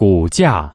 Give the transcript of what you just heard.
股价。